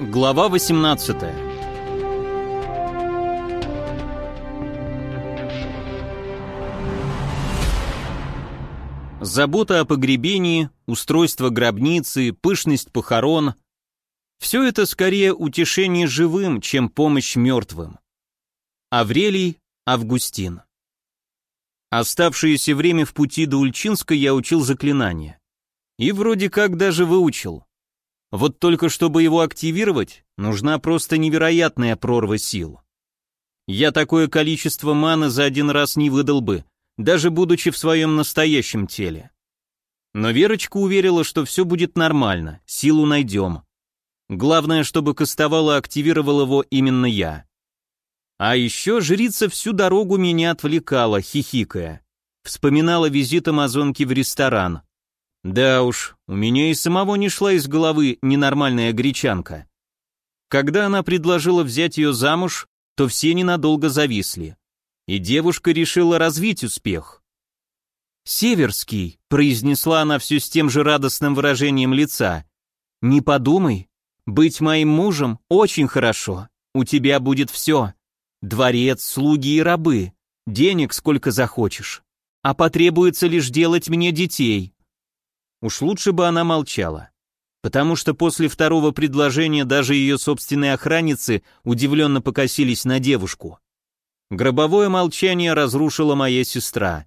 Глава 18 Забота о погребении, устройство гробницы, пышность похорон – все это скорее утешение живым, чем помощь мертвым. Аврелий Августин Оставшееся время в пути до Ульчинска я учил заклинания. И вроде как даже выучил. Вот только чтобы его активировать, нужна просто невероятная прорва сил. Я такое количество маны за один раз не выдал бы, даже будучи в своем настоящем теле. Но Верочка уверила, что все будет нормально, силу найдем. Главное, чтобы кастовал и активировал его именно я. А еще жрица всю дорогу меня отвлекала, хихикая. Вспоминала визит амазонки в ресторан. Да уж, у меня и самого не шла из головы ненормальная гречанка. Когда она предложила взять ее замуж, то все ненадолго зависли. И девушка решила развить успех. «Северский», — произнесла она все с тем же радостным выражением лица, — «не подумай, быть моим мужем очень хорошо, у тебя будет все. Дворец, слуги и рабы, денег сколько захочешь. А потребуется лишь делать мне детей. Уж лучше бы она молчала. Потому что после второго предложения даже ее собственные охранницы удивленно покосились на девушку. Гробовое молчание разрушила моя сестра.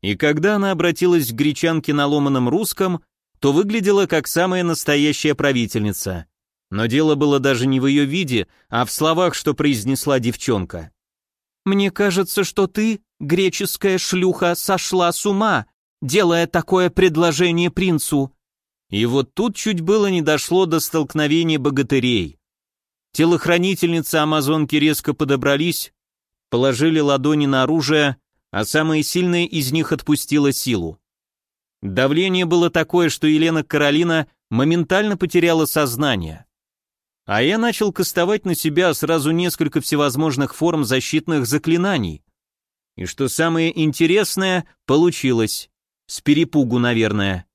И когда она обратилась к гречанке на ломаном русском, то выглядела как самая настоящая правительница. Но дело было даже не в ее виде, а в словах, что произнесла девчонка. «Мне кажется, что ты, греческая шлюха, сошла с ума, делая такое предложение принцу. И вот тут чуть было не дошло до столкновения богатырей. Телохранительницы амазонки резко подобрались, положили ладони на оружие, а самая сильная из них отпустила силу. Давление было такое, что Елена Каролина моментально потеряла сознание. А я начал кастовать на себя сразу несколько всевозможных форм защитных заклинаний. И что самое интересное, получилось. С перепугу, наверное.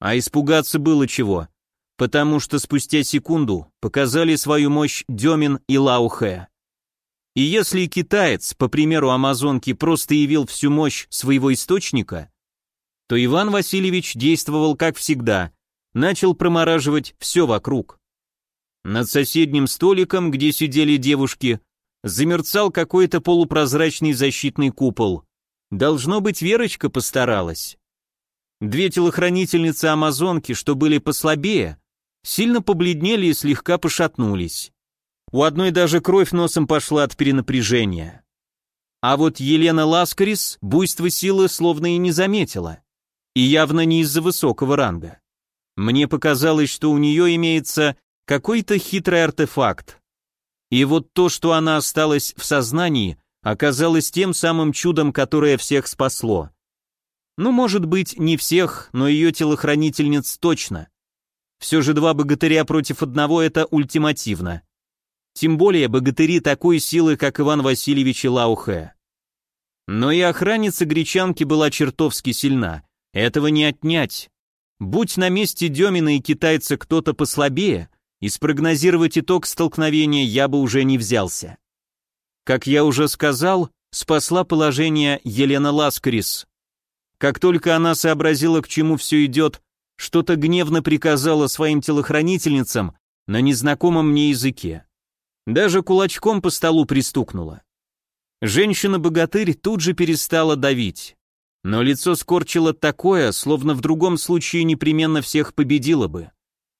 А испугаться было чего, потому что спустя секунду показали свою мощь Демин и Лаухэ. И если китаец, по примеру амазонки, просто явил всю мощь своего источника, то Иван Васильевич действовал как всегда, начал промораживать все вокруг. Над соседним столиком, где сидели девушки, замерцал какой-то полупрозрачный защитный купол. Должно быть, Верочка постаралась. Две телохранительницы Амазонки, что были послабее, сильно побледнели и слегка пошатнулись. У одной даже кровь носом пошла от перенапряжения. А вот Елена Ласкарис буйство силы словно и не заметила. И явно не из-за высокого ранга. Мне показалось, что у нее имеется какой-то хитрый артефакт. И вот то, что она осталась в сознании, оказалось тем самым чудом, которое всех спасло. Ну, может быть, не всех, но ее телохранительниц точно. Все же два богатыря против одного – это ультимативно. Тем более богатыри такой силы, как Иван Васильевич и Лаухе. Но и охранница гречанки была чертовски сильна. Этого не отнять. Будь на месте Демина и китайца кто-то послабее, и спрогнозировать итог столкновения я бы уже не взялся. Как я уже сказал, спасла положение Елена Ласкарис. Как только она сообразила, к чему все идет, что-то гневно приказала своим телохранительницам на незнакомом мне языке. Даже кулачком по столу пристукнула. Женщина-богатырь тут же перестала давить. Но лицо скорчило такое, словно в другом случае непременно всех победила бы.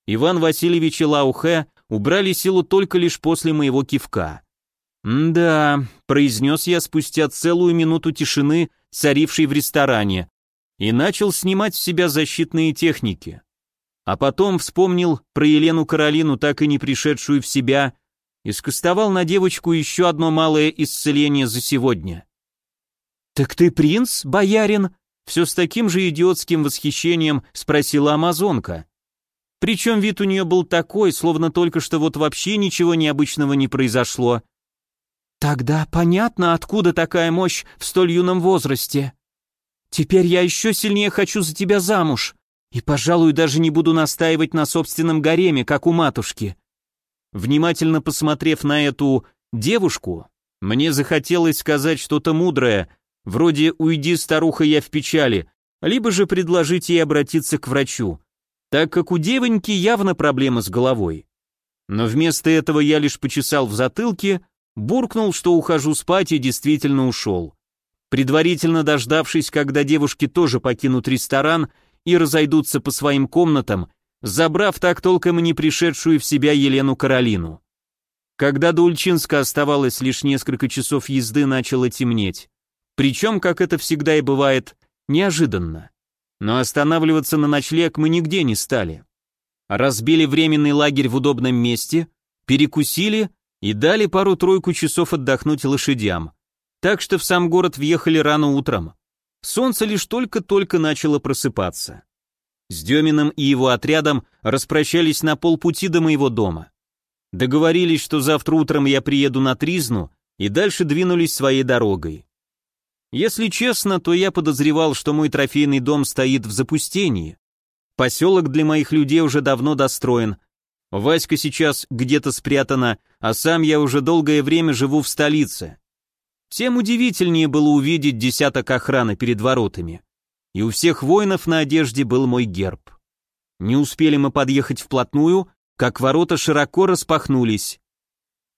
Иван Васильевич и Лаухе убрали силу только лишь после моего кивка. «Да», — произнес я спустя целую минуту тишины, царившей в ресторане, и начал снимать с себя защитные техники. А потом вспомнил про Елену Каролину, так и не пришедшую в себя, и скостовал на девочку еще одно малое исцеление за сегодня. «Так ты принц, боярин?» Все с таким же идиотским восхищением спросила амазонка. Причем вид у нее был такой, словно только что вот вообще ничего необычного не произошло, Тогда понятно, откуда такая мощь в столь юном возрасте. Теперь я еще сильнее хочу за тебя замуж. И, пожалуй, даже не буду настаивать на собственном гареме, как у матушки. Внимательно посмотрев на эту девушку, мне захотелось сказать что-то мудрое, вроде «Уйди, старуха, я в печали», либо же предложить ей обратиться к врачу, так как у девоньки явно проблема с головой. Но вместо этого я лишь почесал в затылке, буркнул, что ухожу спать и действительно ушел. Предварительно дождавшись, когда девушки тоже покинут ресторан и разойдутся по своим комнатам, забрав так толком и не пришедшую в себя Елену Каролину. Когда до Ульчинска оставалось лишь несколько часов езды, начало темнеть. Причем, как это всегда и бывает, неожиданно. Но останавливаться на ночлег мы нигде не стали. Разбили временный лагерь в удобном месте, перекусили и дали пару-тройку часов отдохнуть лошадям. Так что в сам город въехали рано утром. Солнце лишь только-только начало просыпаться. С Деминым и его отрядом распрощались на полпути до моего дома. Договорились, что завтра утром я приеду на Тризну и дальше двинулись своей дорогой. Если честно, то я подозревал, что мой трофейный дом стоит в запустении. Поселок для моих людей уже давно достроен. Васька сейчас где-то спрятана, а сам я уже долгое время живу в столице. Тем удивительнее было увидеть десяток охраны перед воротами. И у всех воинов на одежде был мой герб. Не успели мы подъехать вплотную, как ворота широко распахнулись.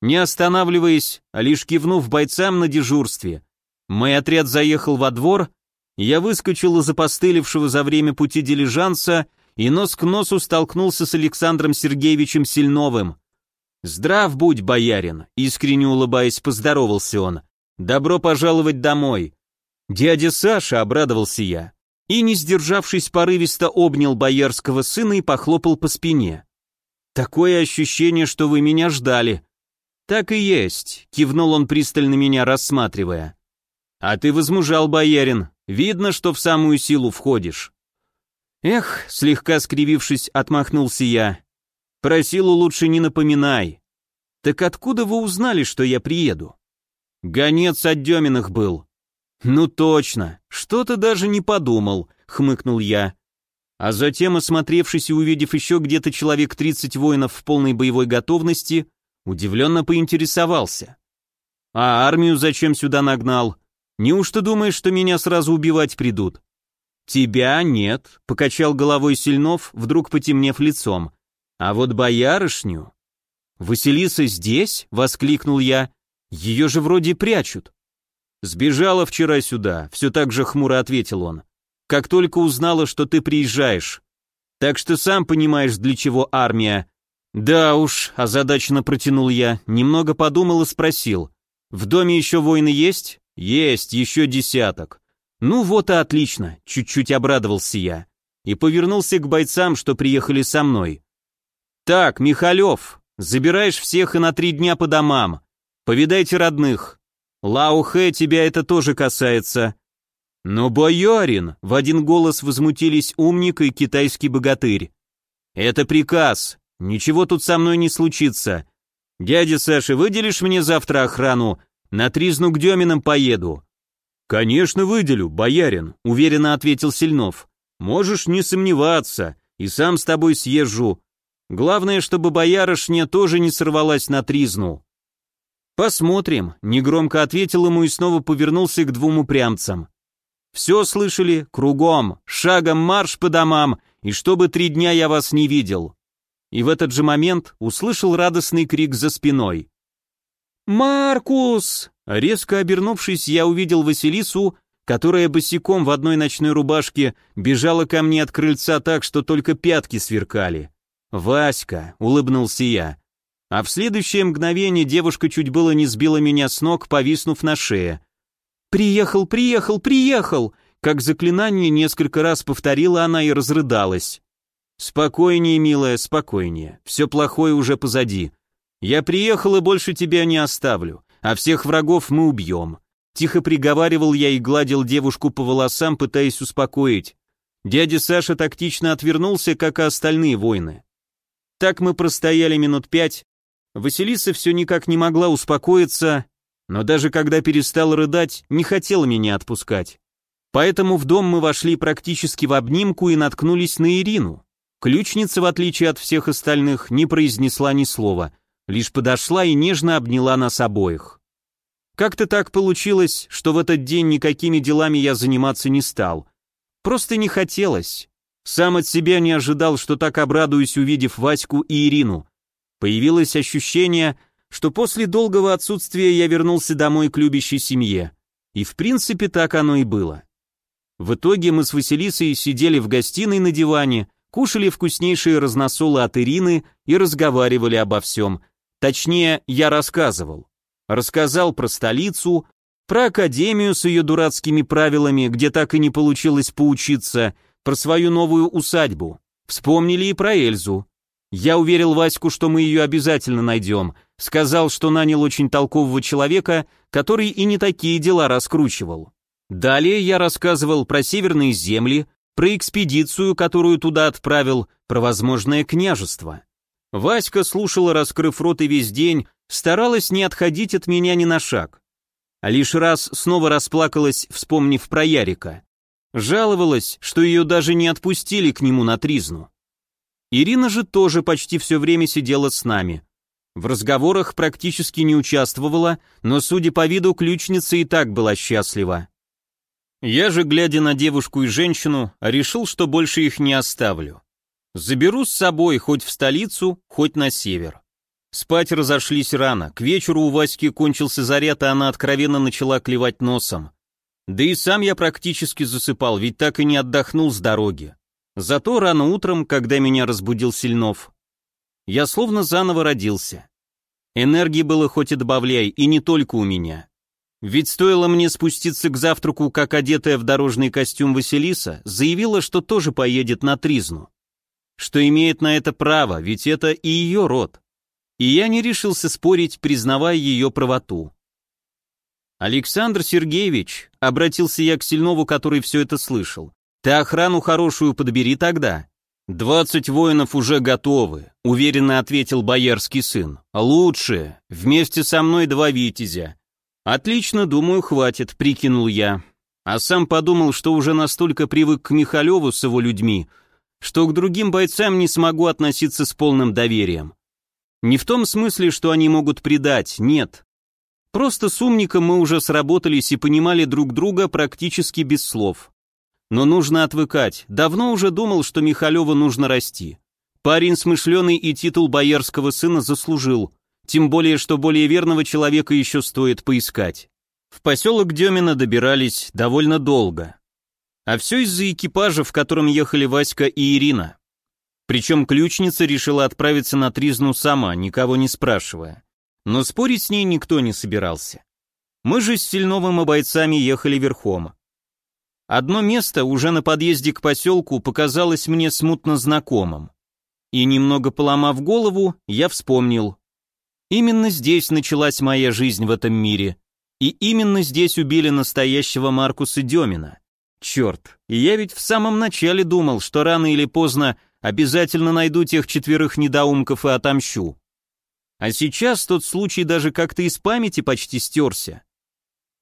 Не останавливаясь, а лишь кивнув бойцам на дежурстве, мой отряд заехал во двор, я выскочил из опостылевшего за время пути дилижанса и нос к носу столкнулся с Александром Сергеевичем Сильновым. «Здрав будь, боярин!» — искренне улыбаясь, поздоровался он. «Добро пожаловать домой!» «Дядя Саша!» — обрадовался я. И, не сдержавшись, порывисто обнял боярского сына и похлопал по спине. Такое ощущение, что вы меня ждали. Так и есть, кивнул он пристально меня рассматривая. А ты возмужал, боярин. Видно, что в самую силу входишь. Эх, слегка скривившись, отмахнулся я. Про силу лучше не напоминай. Так откуда вы узнали, что я приеду? Гонец от Деминых был. Ну точно, что-то даже не подумал, хмыкнул я а затем, осмотревшись и увидев еще где-то человек 30 воинов в полной боевой готовности, удивленно поинтересовался. «А армию зачем сюда нагнал? Неужто думаешь, что меня сразу убивать придут?» «Тебя нет», — покачал головой Сильнов, вдруг потемнев лицом. «А вот боярышню...» «Василиса здесь?» — воскликнул я. «Ее же вроде прячут». «Сбежала вчера сюда», — все так же хмуро ответил он как только узнала, что ты приезжаешь. Так что сам понимаешь, для чего армия. Да уж, озадаченно протянул я, немного подумал и спросил. В доме еще воины есть? Есть, еще десяток. Ну вот и отлично, чуть-чуть обрадовался я. И повернулся к бойцам, что приехали со мной. Так, Михалев, забираешь всех и на три дня по домам. Повидайте родных. Лаухэ, тебя это тоже касается. «Но, боярин!» — в один голос возмутились умник и китайский богатырь. «Это приказ. Ничего тут со мной не случится. Дядя Саша, выделишь мне завтра охрану? На Тризну к Деминам поеду». «Конечно выделю, боярин», — уверенно ответил Сильнов. «Можешь не сомневаться, и сам с тобой съезжу. Главное, чтобы боярышня тоже не сорвалась на Тризну». «Посмотрим», — негромко ответил ему и снова повернулся к двум упрямцам. Все слышали? Кругом, шагом марш по домам, и чтобы три дня я вас не видел. И в этот же момент услышал радостный крик за спиной. «Маркус!» Резко обернувшись, я увидел Василису, которая босиком в одной ночной рубашке бежала ко мне от крыльца так, что только пятки сверкали. «Васька!» — улыбнулся я. А в следующее мгновение девушка чуть было не сбила меня с ног, повиснув на шее. «Приехал, приехал, приехал!» Как заклинание несколько раз повторила она и разрыдалась. «Спокойнее, милая, спокойнее. Все плохое уже позади. Я приехал и больше тебя не оставлю, а всех врагов мы убьем». Тихо приговаривал я и гладил девушку по волосам, пытаясь успокоить. Дядя Саша тактично отвернулся, как и остальные воины. Так мы простояли минут пять. Василиса все никак не могла успокоиться, но даже когда перестал рыдать, не хотел меня отпускать. Поэтому в дом мы вошли практически в обнимку и наткнулись на Ирину. Ключница, в отличие от всех остальных, не произнесла ни слова, лишь подошла и нежно обняла нас обоих. Как-то так получилось, что в этот день никакими делами я заниматься не стал. Просто не хотелось. Сам от себя не ожидал, что так обрадуюсь, увидев Ваську и Ирину. Появилось ощущение, что после долгого отсутствия я вернулся домой к любящей семье. И в принципе так оно и было. В итоге мы с Василисой сидели в гостиной на диване, кушали вкуснейшие разносолы от Ирины и разговаривали обо всем. Точнее, я рассказывал. Рассказал про столицу, про академию с ее дурацкими правилами, где так и не получилось поучиться, про свою новую усадьбу. Вспомнили и про Эльзу. Я уверил Ваську, что мы ее обязательно найдем. Сказал, что нанял очень толкового человека, который и не такие дела раскручивал. Далее я рассказывал про северные земли, про экспедицию, которую туда отправил, про возможное княжество. Васька слушала, раскрыв рот и весь день, старалась не отходить от меня ни на шаг. А лишь раз снова расплакалась, вспомнив про Ярика. Жаловалась, что ее даже не отпустили к нему на тризну. Ирина же тоже почти все время сидела с нами. В разговорах практически не участвовала, но, судя по виду, ключница и так была счастлива. Я же, глядя на девушку и женщину, решил, что больше их не оставлю. Заберу с собой хоть в столицу, хоть на север. Спать разошлись рано, к вечеру у Васьки кончился заряд, и она откровенно начала клевать носом. Да и сам я практически засыпал, ведь так и не отдохнул с дороги. Зато рано утром, когда меня разбудил Сильнов, я словно заново родился. Энергии было хоть и добавляй, и не только у меня. Ведь стоило мне спуститься к завтраку, как одетая в дорожный костюм Василиса, заявила, что тоже поедет на Тризну. Что имеет на это право, ведь это и ее род. И я не решился спорить, признавая ее правоту. Александр Сергеевич, обратился я к Сильнову, который все это слышал, ты охрану хорошую подбери тогда. «Двадцать воинов уже готовы», — уверенно ответил боярский сын. «Лучше. Вместе со мной два витязя. «Отлично, думаю, хватит», — прикинул я. А сам подумал, что уже настолько привык к Михалеву с его людьми, что к другим бойцам не смогу относиться с полным доверием. Не в том смысле, что они могут предать, нет. Просто с умником мы уже сработались и понимали друг друга практически без слов. Но нужно отвыкать, давно уже думал, что Михалеву нужно расти. Парень смышленый и титул боярского сына заслужил, тем более, что более верного человека еще стоит поискать. В поселок Демина добирались довольно долго. А все из-за экипажа, в котором ехали Васька и Ирина. Причем ключница решила отправиться на Тризну сама, никого не спрашивая. Но спорить с ней никто не собирался. Мы же с Сильновым и бойцами ехали верхом. Одно место уже на подъезде к поселку показалось мне смутно знакомым. И немного поломав голову, я вспомнил, Именно здесь началась моя жизнь в этом мире. И именно здесь убили настоящего Маркуса Демина. Черт, и я ведь в самом начале думал, что рано или поздно обязательно найду тех четверых недоумков и отомщу. А сейчас тот случай даже как-то из памяти почти стерся.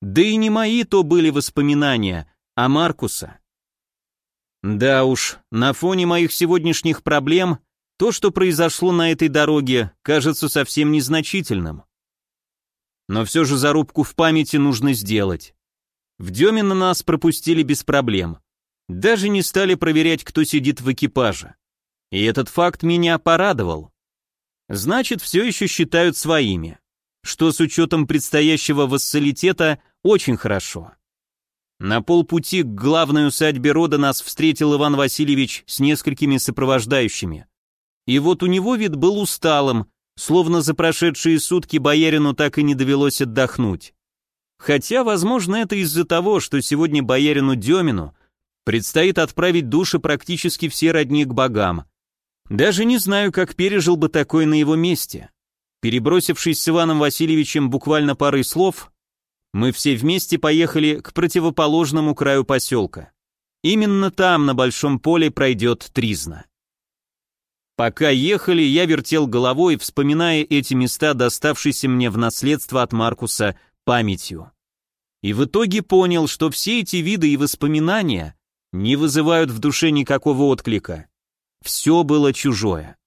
Да и не мои то были воспоминания, а Маркуса. Да уж, на фоне моих сегодняшних проблем то, что произошло на этой дороге, кажется совсем незначительным. Но все же зарубку в памяти нужно сделать. В Демино нас пропустили без проблем. Даже не стали проверять, кто сидит в экипаже. И этот факт меня порадовал. Значит, все еще считают своими. Что с учетом предстоящего вассалитета очень хорошо. На полпути к главной усадьбе рода нас встретил Иван Васильевич с несколькими сопровождающими. И вот у него вид был усталым, словно за прошедшие сутки боярину так и не довелось отдохнуть. Хотя, возможно, это из-за того, что сегодня боярину Демину предстоит отправить души практически все родни к богам. Даже не знаю, как пережил бы такой на его месте. Перебросившись с Иваном Васильевичем буквально парой слов, мы все вместе поехали к противоположному краю поселка. Именно там, на большом поле, пройдет Тризна. Пока ехали, я вертел головой, вспоминая эти места, доставшиеся мне в наследство от Маркуса памятью. И в итоге понял, что все эти виды и воспоминания не вызывают в душе никакого отклика. Все было чужое.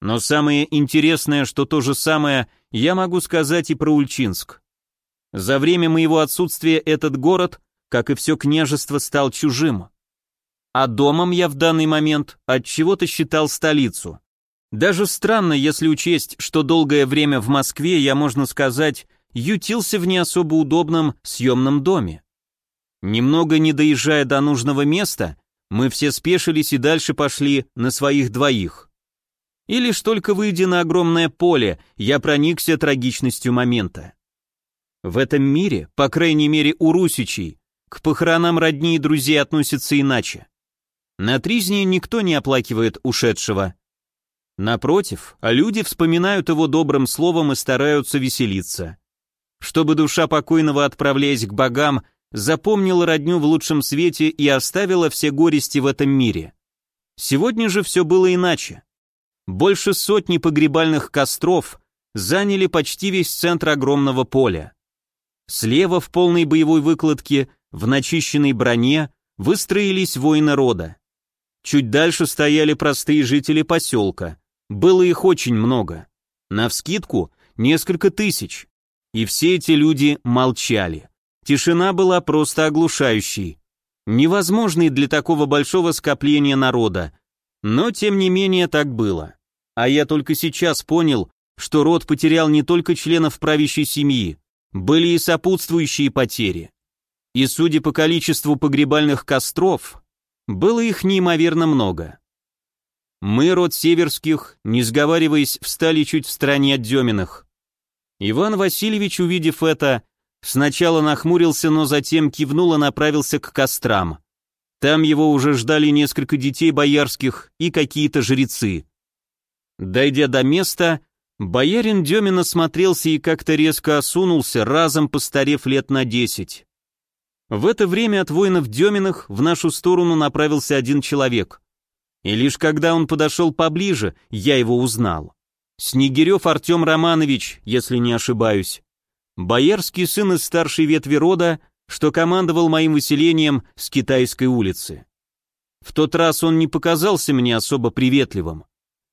Но самое интересное, что то же самое я могу сказать и про Ульчинск. За время моего отсутствия этот город, как и все княжество, стал чужим. А домом я в данный момент от чего-то считал столицу. Даже странно, если учесть, что долгое время в Москве я, можно сказать, ютился в не особо удобном съемном доме. Немного не доезжая до нужного места, мы все спешились и дальше пошли на своих двоих. И лишь только выйдя на огромное поле, я проникся трагичностью момента. В этом мире, по крайней мере у русичей, к похоронам родни и друзей относятся иначе. На тризне никто не оплакивает ушедшего. Напротив, люди вспоминают его добрым словом и стараются веселиться. Чтобы душа покойного, отправляясь к богам, запомнила родню в лучшем свете и оставила все горести в этом мире. Сегодня же все было иначе. Больше сотни погребальных костров заняли почти весь центр огромного поля. Слева в полной боевой выкладке, в начищенной броне, выстроились воины рода. Чуть дальше стояли простые жители поселка. Было их очень много. Навскидку несколько тысяч. И все эти люди молчали. Тишина была просто оглушающей. Невозможной для такого большого скопления народа. Но тем не менее так было. А я только сейчас понял, что род потерял не только членов правящей семьи, были и сопутствующие потери. И судя по количеству погребальных костров, было их неимоверно много. Мы, род Северских, не сговариваясь, встали чуть в стороне от Деминых. Иван Васильевич, увидев это, Сначала нахмурился, но затем кивнул и направился к кострам. Там его уже ждали несколько детей боярских и какие-то жрецы. Дойдя до места, боярин Демин осмотрелся и как-то резко осунулся, разом постарев лет на десять. В это время от воинов Деминых в нашу сторону направился один человек. И лишь когда он подошел поближе, я его узнал. Снегирев Артем Романович, если не ошибаюсь. Боярский сын из старшей ветви рода, что командовал моим выселением с Китайской улицы. В тот раз он не показался мне особо приветливым.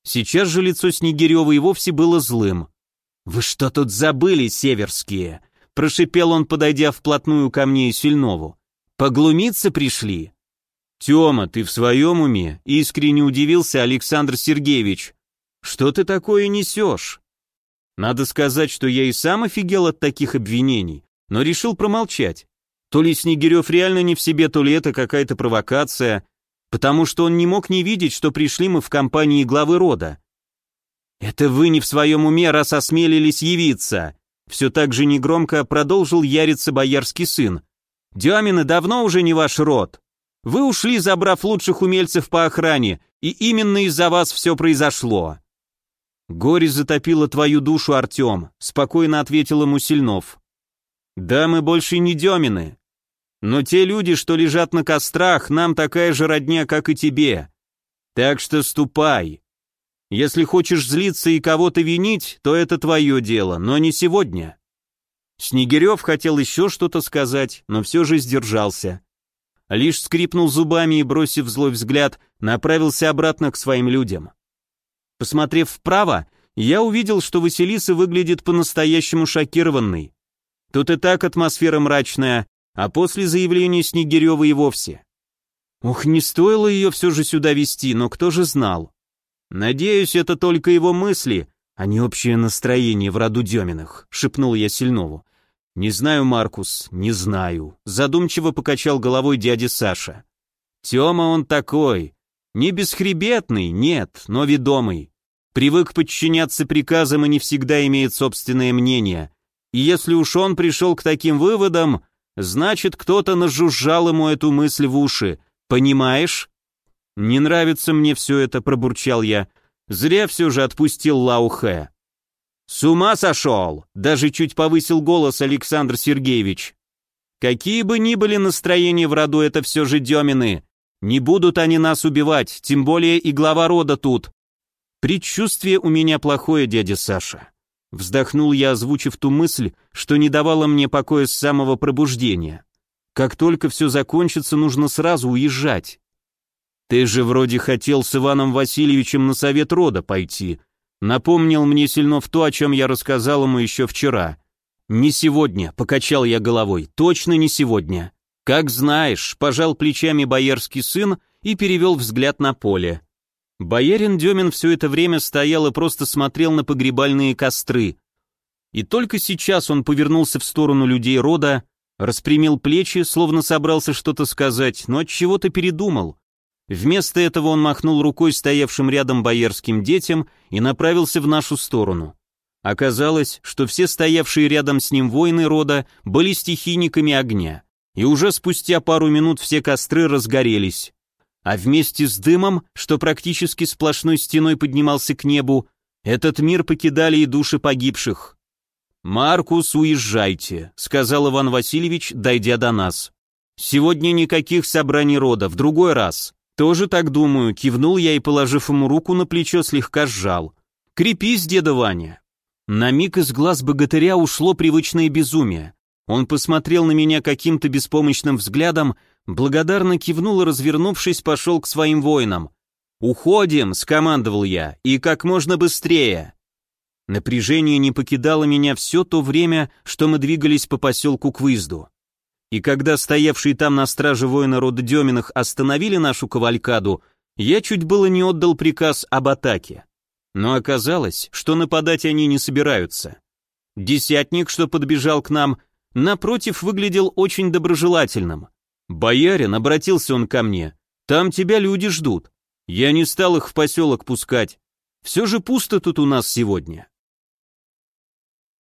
Сейчас же лицо Снегирева и вовсе было злым. «Вы что тут забыли, северские?» Прошипел он, подойдя вплотную ко мне и Сильнову. «Поглумиться пришли?» «Тема, ты в своем уме?» Искренне удивился Александр Сергеевич. «Что ты такое несешь?» Надо сказать, что я и сам офигел от таких обвинений, но решил промолчать. То ли Снегирев реально не в себе, то ли это какая-то провокация, потому что он не мог не видеть, что пришли мы в компании главы рода. «Это вы не в своем уме, раз осмелились явиться!» Все так же негромко продолжил яриться боярский сын. «Демины давно уже не ваш род. Вы ушли, забрав лучших умельцев по охране, и именно из-за вас все произошло. «Горе затопило твою душу, Артем», — спокойно ответил ему Сильнов. «Да, мы больше не Демины. Но те люди, что лежат на кострах, нам такая же родня, как и тебе. Так что ступай. Если хочешь злиться и кого-то винить, то это твое дело, но не сегодня». Снегирев хотел еще что-то сказать, но все же сдержался. Лишь скрипнул зубами и, бросив злой взгляд, направился обратно к своим людям. Посмотрев вправо, я увидел, что Василиса выглядит по-настоящему шокированной. Тут и так атмосфера мрачная, а после заявления Снегирева и вовсе. Ух, не стоило ее все же сюда вести, но кто же знал? Надеюсь, это только его мысли, а не общее настроение в роду Деминых, шепнул я Сильнову. Не знаю, Маркус, не знаю, задумчиво покачал головой дядя Саша. Тёма он такой, не бесхребетный, нет, но ведомый. Привык подчиняться приказам и не всегда имеет собственное мнение. И если уж он пришел к таким выводам, значит, кто-то нажужжал ему эту мысль в уши. Понимаешь? Не нравится мне все это, пробурчал я. Зря все же отпустил Лаухэ. С ума сошел! Даже чуть повысил голос Александр Сергеевич. Какие бы ни были настроения в роду, это все же Демины. Не будут они нас убивать, тем более и глава рода тут. Предчувствие у меня плохое, дядя Саша. Вздохнул я, озвучив ту мысль, что не давала мне покоя с самого пробуждения. Как только все закончится, нужно сразу уезжать. Ты же вроде хотел с Иваном Васильевичем на совет рода пойти, Напомнил мне Сильнов то, о чем я рассказал ему еще вчера. «Не сегодня», — покачал я головой, — «точно не сегодня». «Как знаешь», — пожал плечами боярский сын и перевел взгляд на поле. Боярин Демин все это время стоял и просто смотрел на погребальные костры. И только сейчас он повернулся в сторону людей рода, распрямил плечи, словно собрался что-то сказать, но от чего-то передумал. Вместо этого он махнул рукой стоявшим рядом боярским детям и направился в нашу сторону. Оказалось, что все стоявшие рядом с ним воины рода были стихийниками огня, и уже спустя пару минут все костры разгорелись. А вместе с дымом, что практически сплошной стеной поднимался к небу, этот мир покидали и души погибших. «Маркус, уезжайте», — сказал Иван Васильевич, дойдя до нас. «Сегодня никаких собраний рода, в другой раз». «Тоже так думаю», — кивнул я и, положив ему руку на плечо, слегка сжал. «Крепись, деда Ваня». На миг из глаз богатыря ушло привычное безумие. Он посмотрел на меня каким-то беспомощным взглядом, благодарно кивнул и, развернувшись, пошел к своим воинам. «Уходим!» — скомандовал я, — «и как можно быстрее!» Напряжение не покидало меня все то время, что мы двигались по поселку к выезду. И когда стоявшие там на страже воина рода Деминых остановили нашу кавалькаду, я чуть было не отдал приказ об атаке. Но оказалось, что нападать они не собираются. Десятник, что подбежал к нам, напротив, выглядел очень доброжелательным. «Боярин», — обратился он ко мне, — «там тебя люди ждут. Я не стал их в поселок пускать. Все же пусто тут у нас сегодня».